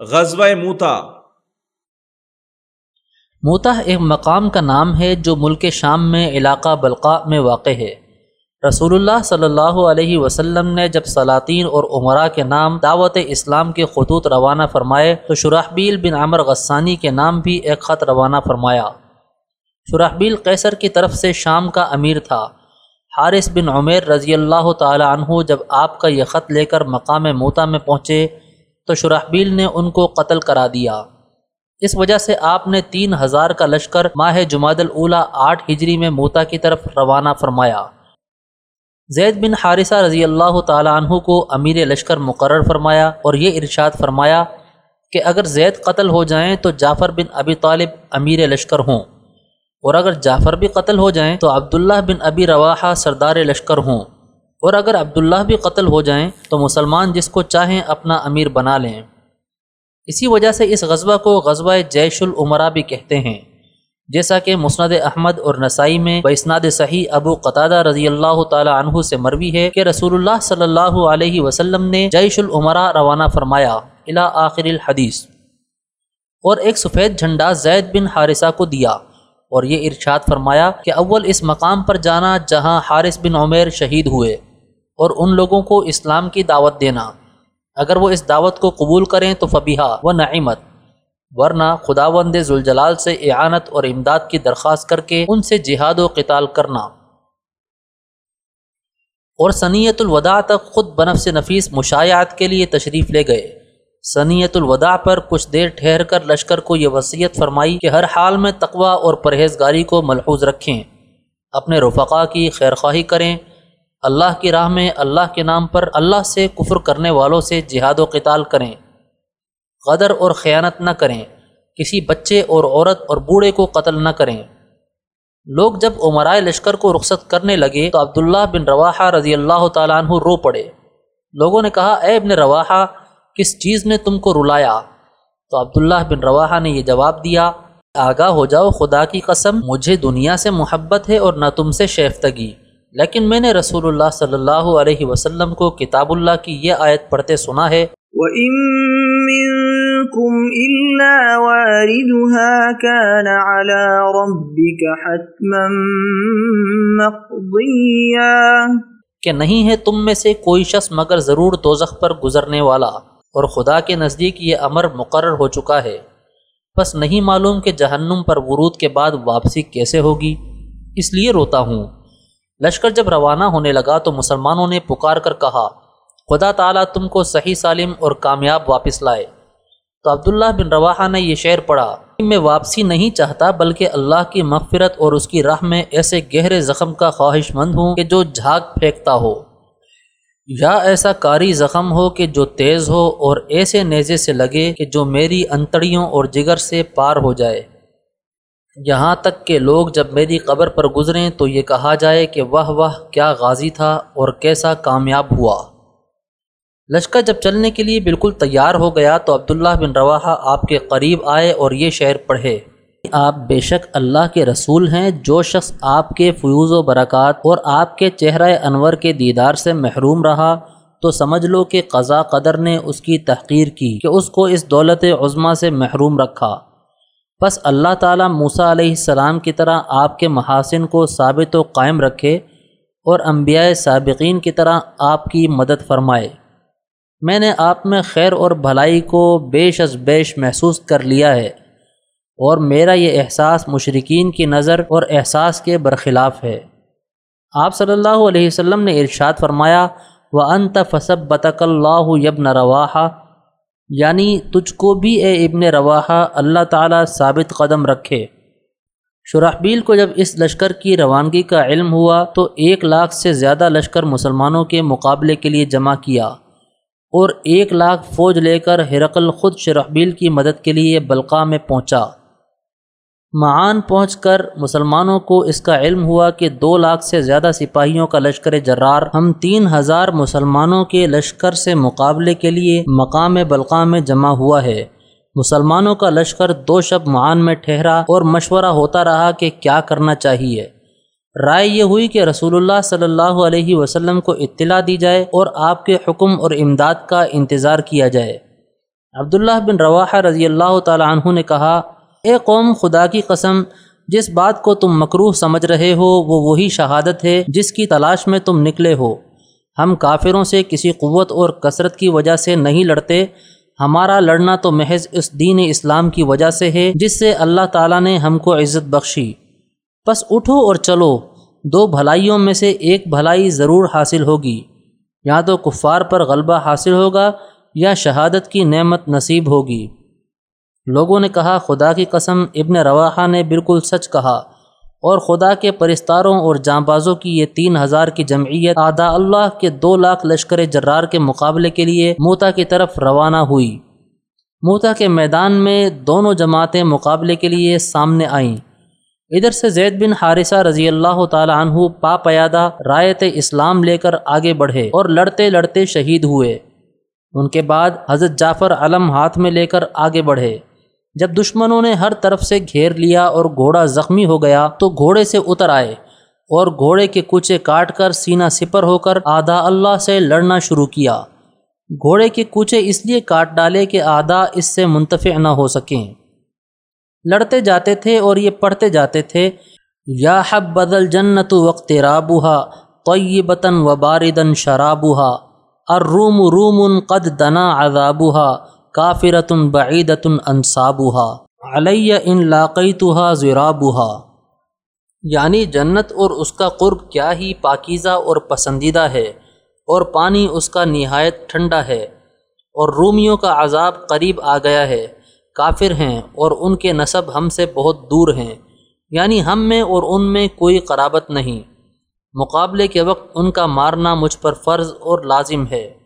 غزوہ موتا۔ موتا ایک مقام کا نام ہے جو ملک شام میں علاقہ بلقاء میں واقع ہے۔ رسول اللہ صلی اللہ علیہ وسلم نے جب سلاطین اور عمرہ کے نام دعوت اسلام کے خطوط روانہ فرمائے تو شرحبیل بن عمر غسانی کے نام بھی ایک خط روانہ فرمایا۔ شرحبیل قیصر کی طرف سے شام کا امیر تھا۔ حارث بن عمیر رضی اللہ تعالی عنہ جب آپ کا یہ خط لے کر مقام موتا میں پہنچے تو شرحبیل نے ان کو قتل کرا دیا۔ اس وجہ سے آپ نے تین ہزار کا لشکر ماہ جماعت الاولا آٹھ ہجری میں موتا کی طرف روانہ فرمایا۔ زید بن حارثہ رضی اللہ تعالیٰ عنہ کو امیر لشکر مقرر فرمایا اور یہ ارشاد فرمایا کہ اگر زید قتل ہو جائیں تو جعفر بن ابی طالب امیر لشکر ہوں۔ اور اگر جعفر بھی قتل ہو جائیں تو عبداللہ بن ابی رواحہ سردار لشکر ہوں۔ اور اگر عبداللہ بھی قتل ہو جائیں تو مسلمان جس کو چاہیں اپنا امیر بنا لیں۔ اسی وجہ سے اس غزوہ کو غزوہ جیش العمرہ بھی کہتے ہیں۔ جیسا کہ مسند احمد اور نسائی میں بسناد صحیح ابو قطادہ رضی اللہ تعالی عنہ سے مروی ہے کہ رسول اللہ صلی اللہ علیہ وسلم نے جیش العمرہ روانہ فرمایا الا آخر الحدیث۔ اور ایک سفید جھنڈا زید بن حارثہ کو دیا۔ اور یہ ارشاد فرمایا کہ اول اس مقام پر جانا جہاں حارث بن عمیر شہید ہوئے۔ اور ان لوگوں کو اسلام کی دعوت دینا۔ اگر وہ اس دعوت کو قبول کریں تو فبیحہ و نعمت۔ ورنہ خدا وند ذوالجلال سے اعانت اور امداد کی درخواست کر کے ان سے جہاد و قتال کرنا۔ اور سنیت الوداع تک خود بنف سے نفیس مشاعت کے لیے تشریف لے گئے۔ سنیت الوداع پر کچھ دیر ٹھہر کر لشکر کو یہ وصیت فرمائی کہ ہر حال میں تقوی اور پرہیزگاری کو ملحوظ رکھیں۔ اپنے رفقا کی خیرخواہی کریں۔ اللہ کی راہ میں اللہ کے نام پر اللہ سے کفر کرنے والوں سے جہاد و قتال کریں، غدر اور خیانت نہ کریں، کسی بچے اور عورت اور بوڑھے کو قتل نہ کریں۔ لوگ جب عمرائے لشکر کو رخصت کرنے لگے تو عبداللہ بن رواحہ رضی اللہ تعالیٰ عنہ رو پڑے۔ لوگوں نے کہا، اے ابن رواحہ، کس چیز نے تم کو رلایا؟ تو عبداللہ بن رواحہ نے یہ جواب دیا، آگاہ ہو جاؤ، خدا کی قسم، مجھے دنیا سے محبت ہے اور نہ تم سے شیفتگی۔ لیکن میں نے رسول اللہ صلی اللہ علیہ وسلم کو کتاب اللہ کی یہ آیت پڑھتے سنا ہے۔ کہ نہیں ہے تم میں سے کوئی شخص مگر ضرور دوزخ پر گزرنے والا۔ اور خدا کے نزدیک یہ امر مقرر ہو چکا ہے۔ بس نہیں معلوم کہ جہنم پر ورود کے بعد واپسی کیسے ہوگی۔ اس لیے روتا ہوں۔ لشکر جب روانہ ہونے لگا تو مسلمانوں نے پکار کر کہا، خدا تعالیٰ تم کو صحیح سالم اور کامیاب واپس لائے. تو عبداللہ بن رواحہ نے یہ شعر پڑھا میں واپسی نہیں چاہتا بلکہ اللہ کی مغفرت اور اس کی راہ میں ایسے گہرے زخم کا خواہش مند ہوں کہ جو جھاگ پھینکتا ہو۔ یا ایسا کاری زخم ہو کہ جو تیز ہو اور ایسے نیزے سے لگے کہ جو میری انتڑیوں اور جگر سے پار ہو جائے۔ یہاں تک کہ لوگ جب میری قبر پر گزریں تو یہ کہا جائے کہ وہ وہ کیا غازی تھا اور کیسا کامیاب ہوا۔ لشکر جب چلنے کے لیے بالکل تیار ہو گیا تو عبداللہ بن رواحہ آپ کے قریب آئے اور یہ شعر پڑھے۔ آپ بے شک اللہ کے رسول ہیں، جو شخص آپ کے فیوز و برکات اور آپ کے چہرہ انور کے دیدار سے محروم رہا، تو سمجھ لو کہ قضا قدر نے اس کی تحقیر کی کہ اس کو اس دولت عظمہ سے محروم رکھا۔ بس اللہ تعالیٰ موسیٰ علیہ السلام کی طرح آپ کے محاسن کو ثابت و قائم رکھے اور انبیاء سابقین کی طرح آپ کی مدد فرمائے۔ میں نے آپ میں خیر اور بھلائی کو بیش از بیش محسوس کر لیا ہے اور میرا یہ احساس مشرقین کی نظر اور احساس کے برخلاف ہے۔ آپ صلی اللہ علیہ وسلم نے ارشاد فرمایا و انت فصب بطق اللہ یبن رواحہ یعنی تجھ کو بھی اے ابن رواحہ اللہ تعالیٰ ثابت قدم رکھے۔ شرحبیل کو جب اس لشکر کی روانگی کا علم ہوا تو ایک لاکھ سے زیادہ لشکر مسلمانوں کے مقابلے کے لیے جمع کیا اور ایک لاکھ فوج لے کر ہرقل خود شرحبیل کی مدد کے لیے بلقا میں پہنچا۔ معان پہنچ کر مسلمانوں کو اس کا علم ہوا کہ دو لاکھ سے زیادہ سپاہیوں کا لشکر جرار ہم تین ہزار مسلمانوں کے لشکر سے مقابلے کے لیے مقام بلقا میں جمع ہوا ہے۔ مسلمانوں کا لشکر دو شب معان میں ٹھہرا اور مشورہ ہوتا رہا کہ کیا کرنا چاہیے۔ رائے یہ ہوئی کہ رسول اللہ صلی اللہ علیہ وسلم کو اطلاع دی جائے اور آپ کے حکم اور امداد کا انتظار کیا جائے۔ عبداللہ بن رواحہ رضی اللہ تعالی عنہ نے کہا اے قوم، خدا کی قسم، جس بات کو تم مکروح سمجھ رہے ہو، وہ وہی شہادت ہے جس کی تلاش میں تم نکلے ہو۔ ہم کافروں سے کسی قوت اور کثرت کی وجہ سے نہیں لڑتے۔ ہمارا لڑنا تو محض اس دین اسلام کی وجہ سے ہے، جس سے اللہ تعالیٰ نے ہم کو عزت بخشی۔ بس اٹھو اور چلو، دو بھلائیوں میں سے ایک بھلائی ضرور حاصل ہوگی۔ یا تو کفار پر غلبہ حاصل ہوگا یا شہادت کی نعمت نصیب ہوگی۔ لوگوں نے کہا، خدا کی قسم، ابن رواحہ نے بالکل سچ کہا۔ اور خدا کے پرستاروں اور جاں بازوں کی یہ تین ہزار کی جمعیت آدھا اللہ کے دو لاکھ لشکر جرار کے مقابلے کے لیے موتا کی طرف روانہ ہوئی۔ موتا کے میدان میں دونوں جماعتیں مقابلے کے لیے سامنے آئیں۔ ادھر سے زید بن حارثہ رضی اللہ تعالی عنہ پا پیادہ رایت اسلام لے کر آگے بڑھے اور لڑتے لڑتے شہید ہوئے۔ ان کے بعد حضرت جعفر علم ہاتھ میں لے کر آگے بڑھے۔ جب دشمنوں نے ہر طرف سے گھیر لیا اور گھوڑا زخمی ہو گیا تو گھوڑے سے اتر آئے اور گھوڑے کے کوچے کاٹ کر سینہ سپر ہو کر آدھا اللہ سے لڑنا شروع کیا۔ گھوڑے کے کوچے اس لیے کاٹ ڈالے کہ آدھا اس سے منتفع نہ ہو سکیں۔ لڑتے جاتے تھے اور یہ پڑھتے جاتے تھے، یا حب بدل جنت وقت رابوہا طیبتاً و باردن شرابوہا، الروم روم قد دنا عذابوہا۔ کافرتن بعیدتن انصابہ علیہ ان لاقیتہا ذرابہ یعنی جنت اور اس کا قرب کیا ہی پاکیزہ اور پسندیدہ ہے، اور پانی اس کا نہایت ٹھنڈا ہے۔ اور رومیوں کا عذاب قریب آ گیا ہے، کافر ہیں اور ان کے نصب ہم سے بہت دور ہیں۔ یعنی ہم میں اور ان میں کوئی قرابت نہیں۔ مقابلے کے وقت ان کا مارنا مجھ پر فرض اور لازم ہے۔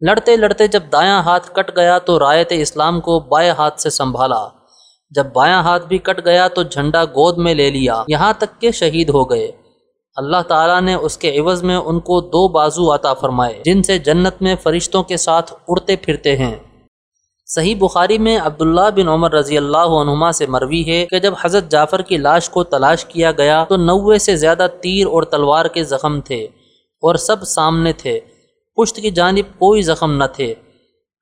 لڑتے لڑتے جب دایاں ہاتھ کٹ گیا تو رایت اسلام کو بائیں ہاتھ سے سنبھالا۔ جب بایاں ہاتھ بھی کٹ گیا تو جھنڈا گود میں لے لیا۔ یہاں تک کہ شہید ہو گئے۔ اللہ تعالیٰ نے اس کے عوض میں ان کو دو بازو عطا فرمائے، جن سے جنت میں فرشتوں کے ساتھ اڑتے پھرتے ہیں۔ صحیح بخاری میں عبداللہ بن عمر رضی اللہ عنہما سے مروی ہے کہ جب حضرت جعفر کی لاش کو تلاش کیا گیا تو نوے سے زیادہ تیر اور تلوار کے زخم تھے اور سب سامنے تھے۔ پشت کی جانب کوئی زخم نہ تھے۔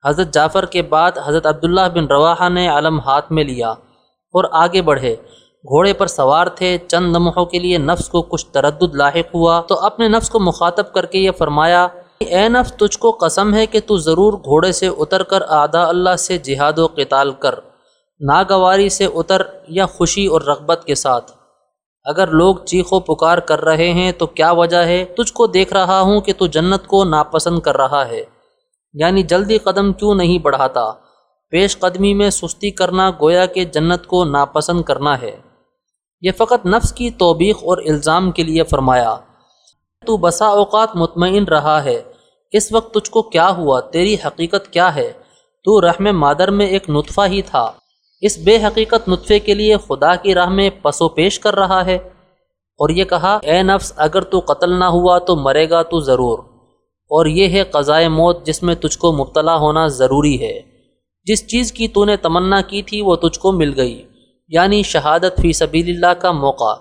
حضرت جعفر کے بعد حضرت عبداللہ بن رواحہ نے علم ہاتھ میں لیا اور آگے بڑھے۔ گھوڑے پر سوار تھے، چند لمحوں کے لیے نفس کو کچھ تردد لاحق ہوا۔ تو اپنے نفس کو مخاطب کر کے یہ فرمایا اے نفس، تجھ کو قسم ہے کہ تو ضرور گھوڑے سے اتر کر آدھا اللہ سے جہاد و قتال کر، ناگواری سے اتر یا خوشی اور رغبت کے ساتھ۔ اگر لوگ چیخ و پکار کر رہے ہیں تو کیا وجہ ہے؟ تجھ کو دیکھ رہا ہوں کہ تو جنت کو ناپسند کر رہا ہے۔ یعنی جلدی قدم کیوں نہیں بڑھاتا؟ پیش قدمی میں سستی کرنا گویا کہ جنت کو ناپسند کرنا ہے۔ یہ فقط نفس کی توبیخ اور الزام کے لیے فرمایا۔ تو بسا اوقات مطمئن رہا ہے۔ اس وقت تجھ کو کیا ہوا؟ تیری حقیقت کیا ہے؟ تو رحم مادر میں ایک نطفہ ہی تھا۔ اس بے حقیقت نطفے کے لیے خدا کی راہ میں پس و پیش کر رہا ہے اور یہ کہا، اے نفس، اگر تو قتل نہ ہوا تو مرے گا تو ضرور، اور یہ ہے قضائے موت جس میں تجھ کو مبتلا ہونا ضروری ہے۔ جس چیز کی تو نے تمنا کی تھی وہ تجھ کو مل گئی یعنی شہادت فی سبیل اللہ کا موقع۔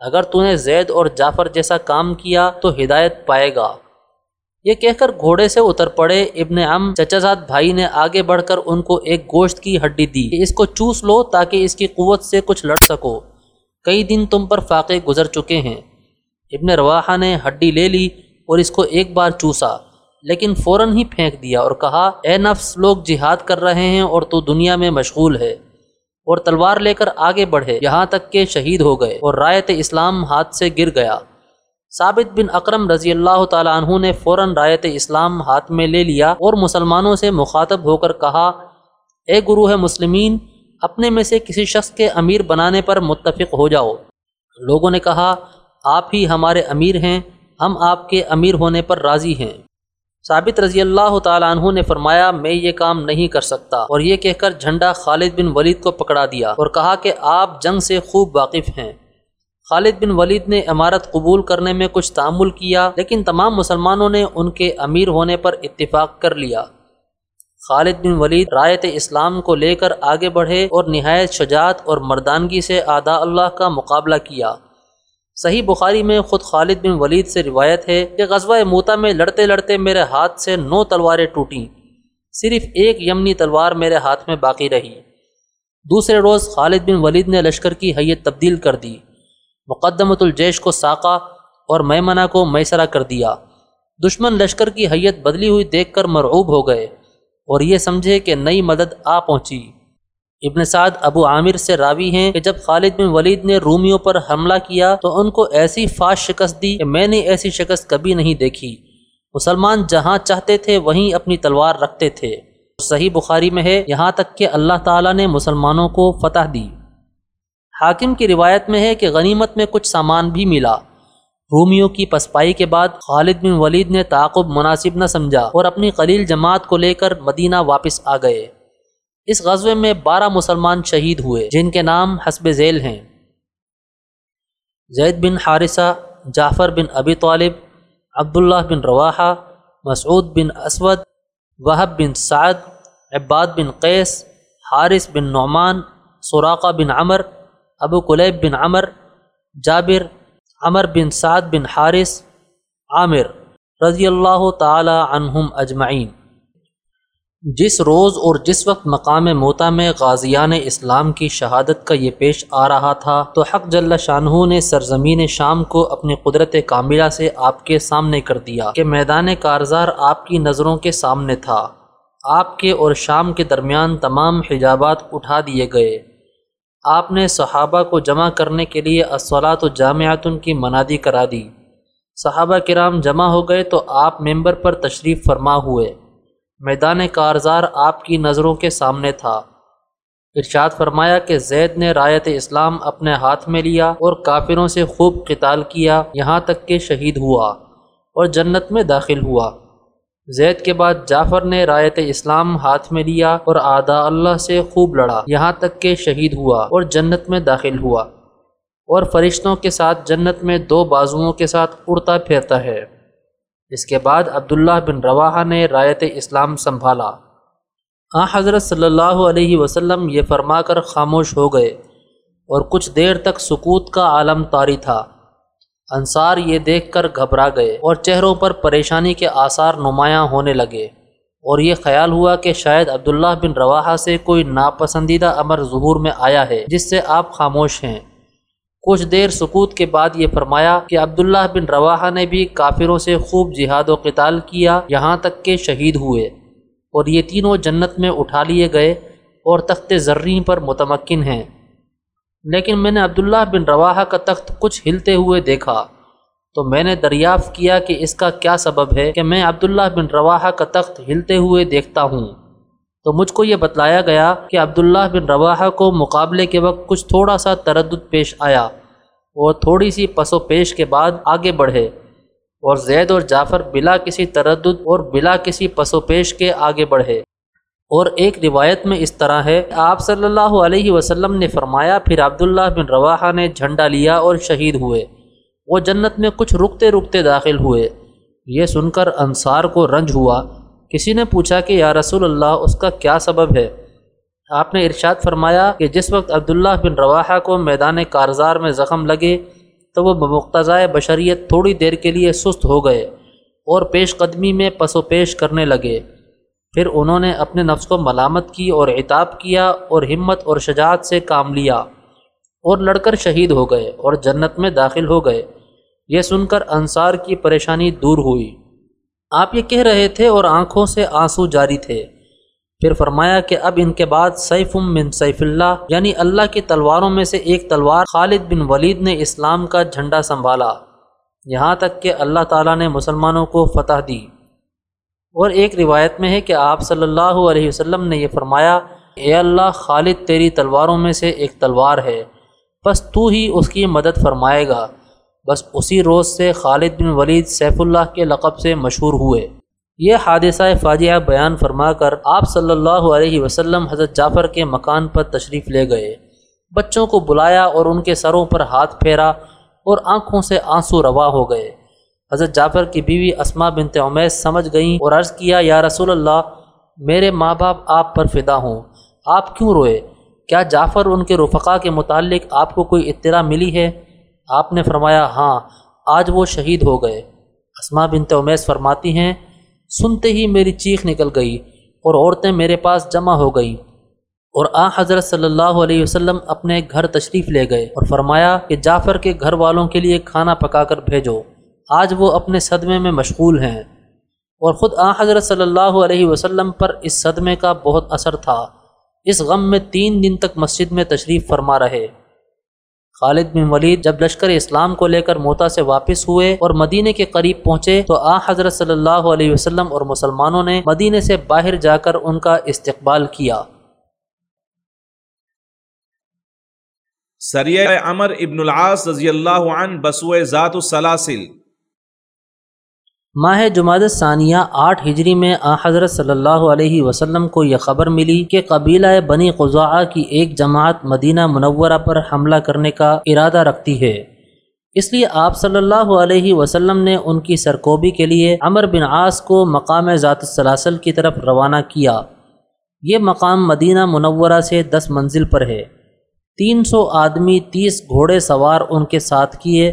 اگر تو نے زید اور جعفر جیسا کام کیا تو ہدایت پائے گا۔ یہ کہہ کر گھوڑے سے اتر پڑے۔ ابن ام چچا بھائی نے آگے بڑھ کر ان کو ایک گوشت کی ہڈی دی اس کو چوس لو تاکہ اس کی قوت سے کچھ لڑ سکو۔ کئی دن تم پر فاقے گزر چکے ہیں۔ ابن رواحہ نے ہڈی لے لی اور اس کو ایک بار چوسا، لیکن فوراً ہی پھینک دیا اور کہا، اے نفس، لوگ جہاد کر رہے ہیں اور تو دنیا میں مشغول ہے۔ اور تلوار لے کر آگے بڑھے، یہاں تک کہ شہید ہو گئے اور رایت اسلام ہاتھ سے گر گیا۔ ثابت بن اکرم رضی اللہ تعالیٰ عنہ نے فوراً رایت اسلام ہاتھ میں لے لیا اور مسلمانوں سے مخاطب ہو کر کہا، اے گروہ مسلمین، اپنے میں سے کسی شخص کے امیر بنانے پر متفق ہو جاؤ۔ لوگوں نے کہا، آپ ہی ہمارے امیر ہیں، ہم آپ کے امیر ہونے پر راضی ہیں۔ ثابت رضی اللہ تعالیٰ عنہ نے فرمایا، میں یہ کام نہیں کر سکتا۔ اور یہ کہہ کر جھنڈا خالد بن ولید کو پکڑا دیا اور کہا کہ آپ جنگ سے خوب واقف ہیں۔ خالد بن ولید نے عمارت قبول کرنے میں کچھ تعمل کیا، لیکن تمام مسلمانوں نے ان کے امیر ہونے پر اتفاق کر لیا۔ خالد بن ولید رایت اسلام کو لے کر آگے بڑھے اور نہایت شجاعت اور مردانگی سے آدھا اللہ کا مقابلہ کیا۔ صحیح بخاری میں خود خالد بن ولید سے روایت ہے کہ غزوہ موتا میں لڑتے لڑتے میرے ہاتھ سے نو تلواریں ٹوٹیں۔ صرف ایک یمنی تلوار میرے ہاتھ میں باقی رہی۔ دوسرے روز خالد بن ولید نے لشکر کی حیت تبدیل کر دی۔ مقدمۃ الجیش کو ساقہ اور میمنہ کو میسرہ کر دیا۔ دشمن لشکر کی حیت بدلی ہوئی دیکھ کر مرعوب ہو گئے اور یہ سمجھے کہ نئی مدد آ پہنچی۔ ابن سعد ابو عامر سے راوی ہیں کہ جب خالد بن ولید نے رومیوں پر حملہ کیا تو ان کو ایسی فاش شکست دی کہ میں نے ایسی شکست کبھی نہیں دیکھی۔ مسلمان جہاں چاہتے تھے وہیں اپنی تلوار رکھتے تھے۔ صحیح بخاری میں ہے، یہاں تک کہ اللہ تعالیٰ نے مسلمانوں کو فتح دی۔ حاکم کی روایت میں ہے کہ غنیمت میں کچھ سامان بھی ملا۔ رومیوں کی پسپائی کے بعد خالد بن ولید نے تعاقب مناسب نہ سمجھا اور اپنی قلیل جماعت کو لے کر مدینہ واپس آ گئے۔ اس غزوے میں بارہ مسلمان شہید ہوئے، جن کے نام حسب ذیل ہیں۔ زید بن حارثہ، جعفر بن ابی طالب، عبداللہ بن رواحہ، مسعود بن اسود، وہب بن سعد، عباد بن قیس، حارث بن نعمان، سراقہ بن عمر ابو قلیب بن عمر، جابر، عمر بن سعد بن حارث، عامر رضی اللہ تعالی عنہم اجمعین۔ جس روز اور جس وقت مقام موتا میں غازیان اسلام کی شہادت کا یہ پیش آ رہا تھا، تو حق جل شاہ نے سرزمین شام کو اپنی قدرت کاملہ سے آپ کے سامنے کر دیا کہ میدان کارزار آپ کی نظروں کے سامنے تھا۔ آپ کے اور شام کے درمیان تمام حجابات اٹھا دیے گئے۔ آپ نے صحابہ کو جمع کرنے کے لیے اصلاۃ و جامعتن کی منادی کرا دی۔ صحابہ کرام جمع ہو گئے تو آپ ممبر پر تشریف فرما ہوئے۔ میدان کارزار آپ کی نظروں کے سامنے تھا۔ ارشاد فرمایا کہ زید نے رایت اسلام اپنے ہاتھ میں لیا اور کافروں سے خوب قتال کیا، یہاں تک کہ شہید ہوا اور جنت میں داخل ہوا۔ زید کے بعد جعفر نے رایت اسلام ہاتھ میں لیا اور آدھا اللہ سے خوب لڑا۔ یہاں تک کہ شہید ہوا اور جنت میں داخل ہوا اور فرشتوں کے ساتھ جنت میں دو بازوؤں کے ساتھ اڑتا پھرتا ہے۔ اس کے بعد عبداللہ بن رواحہ نے رایت اسلام سنبھالا۔ آ، حضرت صلی اللہ علیہ وسلم یہ فرما کر خاموش ہو گئے اور کچھ دیر تک سکوت کا عالم طاری تھا۔ انصار یہ دیکھ کر گھبرا گئے اور چہروں پر پریشانی کے آثار نمایاں ہونے لگے اور یہ خیال ہوا کہ شاید عبداللہ بن رواحہ سے کوئی ناپسندیدہ امر ظہور میں آیا ہے جس سے آپ خاموش ہیں۔ کچھ دیر سکوت کے بعد یہ فرمایا کہ عبداللہ بن رواحہ نے بھی کافروں سے خوب جہاد و قتال کیا، یہاں تک کہ شہید ہوئے اور یہ تینوں جنت میں اٹھا لیے گئے اور تخت زرین پر متمکن ہیں۔ لیکن میں نے عبداللہ بن رواحہ کا تخت کچھ ہلتے ہوئے دیکھا۔ تو میں نے دریافت کیا کہ اس کا کیا سبب ہے کہ میں عبداللہ بن رواحہ کا تخت ہلتے ہوئے دیکھتا ہوں۔ تو مجھ کو یہ بتلایا گیا کہ عبداللہ بن رواحہ کو مقابلے کے وقت کچھ تھوڑا سا تردد پیش آیا اور تھوڑی سی پس و پیش کے بعد آگے بڑھے اور زید اور جعفر بلا کسی تردد اور بلا کسی پس و پیش کے آگے بڑھے۔ اور ایک روایت میں اس طرح ہے۔ آپ صلی اللہ علیہ وسلم نے فرمایا، پھر عبداللہ بن رواحہ نے جھنڈا لیا اور شہید ہوئے۔ وہ جنت میں کچھ رکتے رکتے داخل ہوئے۔ یہ سن کر انصار کو رنج ہوا۔ کسی نے پوچھا کہ، یا رسول اللہ، اس کا کیا سبب ہے؟ آپ نے ارشاد فرمایا کہ، جس وقت عبداللہ بن رواحہ کو میدان کارزار میں زخم لگے، تو وہ بمقتضائے بشریت تھوڑی دیر کے لیے سست ہو گئے اور پیش قدمی میں پس و پیش کرنے لگے۔ پھر انہوں نے اپنے نفس کو ملامت کی اور عتاب کیا اور ہمت اور شجاعت سے کام لیا اور لڑ کر شہید ہو گئے اور جنت میں داخل ہو گئے۔ یہ سن کر انصار کی پریشانی دور ہوئی۔ آپ یہ کہہ رہے تھے اور آنکھوں سے آنسو جاری تھے۔ پھر فرمایا کہ اب ان کے بعد سیف من سیف اللہ یعنی اللہ کی تلواروں میں سے ایک تلوار خالد بن ولید نے اسلام کا جھنڈا سنبھالا۔ یہاں تک کہ اللہ تعالیٰ نے مسلمانوں کو فتح دی۔ اور ایک روایت میں ہے کہ آپ صلی اللہ علیہ وسلم نے یہ فرمایا، اے اللہ، خالد تیری تلواروں میں سے ایک تلوار ہے بس تو ہی اس کی مدد فرمائے گا۔ بس اسی روز سے خالد بن ولید سیف اللہ کے لقب سے مشہور ہوئے۔ یہ حادثہ فاجعہ بیان فرما کر آپ صلی اللہ علیہ وسلم حضرت جعفر کے مکان پر تشریف لے گئے۔ بچوں کو بلایا اور ان کے سروں پر ہاتھ پھیرا اور آنکھوں سے آنسو روا ہو گئے۔ حضرت جعفر کی بیوی اسما بنت عمیش سمجھ گئیں اور عرض کیا، یا رسول اللہ، میرے ماں باپ آپ پر فدا ہوں۔ آپ کیوں روئے؟ کیا جعفر ان کے رفقا کے متعلق آپ کو کوئی اطلاع ملی ہے؟ آپ نے فرمایا ہاں آج وہ شہید ہو گئے۔ اسما بنت عمیش فرماتی ہیں، سنتے ہی میری چیخ نکل گئی اور عورتیں میرے پاس جمع ہو گئیں۔ اور آ، حضرت صلی اللہ علیہ وسلم اپنے گھر تشریف لے گئے اور فرمایا کہ جعفر کے گھر والوں کے لیے کھانا پکا کر بھیجو۔ آج وہ اپنے صدمے میں مشغول ہیں اور خود آ حضرت صلی اللہ علیہ وسلم پر اس صدمے کا بہت اثر تھا۔ اس غم میں تین دن تک مسجد میں تشریف فرما رہے۔ خالد بن ولید جب لشکر اسلام کو لے کر موتا سے واپس ہوئے اور مدینے کے قریب پہنچے تو آ حضرت صلی اللہ علیہ وسلم اور مسلمانوں نے مدینے سے باہر جا کر ان کا استقبال کیا۔ سریع عمر ابن العاص رضی اللہ عنہ بسوئے ذات السلاسل۔ ماہ جماعت ثانیہ آٹھ ہجری میں آ حضرت صلی اللہ علیہ وسلم کو یہ خبر ملی کہ قبیلہ بنی قضاء کی ایک جماعت مدینہ منورہ پر حملہ کرنے کا ارادہ رکھتی ہے۔ اس لیے آپ صلی اللہ علیہ وسلم نے ان کی سرکوبی کے لیے عمر بن عاص کو مقام ذات السلاسل کی طرف روانہ کیا۔ یہ مقام مدینہ منورہ سے دس منزل پر ہے۔ تین سو آدمی تیس گھوڑے سوار ان کے ساتھ کیے۔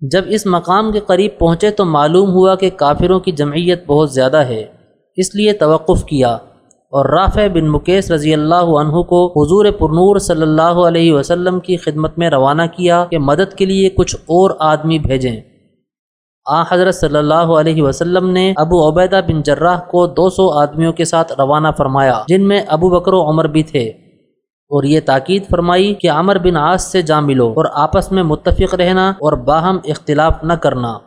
جب اس مقام کے قریب پہنچے تو معلوم ہوا کہ کافروں کی جمعیت بہت زیادہ ہے، اس لیے توقف کیا۔ اور رافع بن مکیس رضی اللہ عنہ کو حضور پرنور صلی اللہ علیہ وسلم کی خدمت میں روانہ کیا کہ مدد کے لیے کچھ اور آدمی بھیجیں۔ آ، حضرت صلی اللہ علیہ وسلم نے ابو عبیدہ بن جراح کو دو سو آدمیوں کے ساتھ روانہ فرمایا، جن میں ابو بکر و عمر بھی تھے۔ اور یہ تاکید فرمائی کہ عمر بن عاص سے جا ملو اور آپس میں متفق رہنا اور باہم اختلاف نہ کرنا۔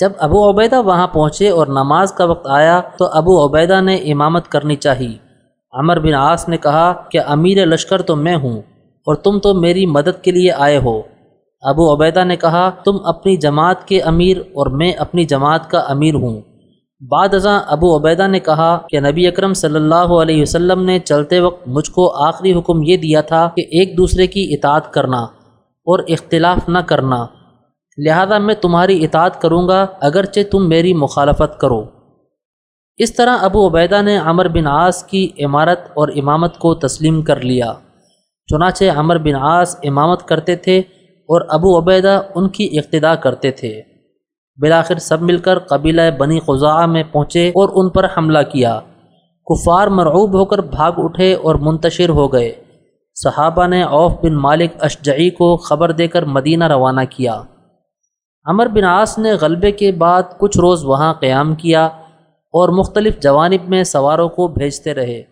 جب ابو عبیدہ وہاں پہنچے اور نماز کا وقت آیا تو ابو عبیدہ نے امامت کرنی چاہی۔ عمر بن عاص نے کہا کہ امیر لشکر تو میں ہوں اور تم تو میری مدد کے لیے آئے ہو۔ ابو عبیدہ نے کہا، تم اپنی جماعت کے امیر اور میں اپنی جماعت کا امیر ہوں۔ بعد ازاں ابو عبیدہ نے کہا کہ نبی اکرم صلی اللہ علیہ وسلم نے چلتے وقت مجھ کو آخری حکم یہ دیا تھا کہ ایک دوسرے کی اطاعت کرنا اور اختلاف نہ کرنا، لہذا میں تمہاری اطاعت کروں گا اگرچہ تم میری مخالفت کرو۔ اس طرح ابو عبیدہ نے عمر بن عاص کی عمارت اور امامت کو تسلیم کر لیا۔ چنانچہ عمر بن عاص امامت کرتے تھے اور ابو عبیدہ ان کی اقتدا کرتے تھے۔ بلاخر سب مل کر قبیلہ بنی خزاء میں پہنچے اور ان پر حملہ کیا۔ کفار مرعوب ہو کر بھاگ اٹھے اور منتشر ہو گئے۔ صحابہ نے اوف بن مالک اشجعی کو خبر دے کر مدینہ روانہ کیا۔ عمر بن عاص نے غلبے کے بعد کچھ روز وہاں قیام کیا اور مختلف جوانب میں سواروں کو بھیجتے رہے۔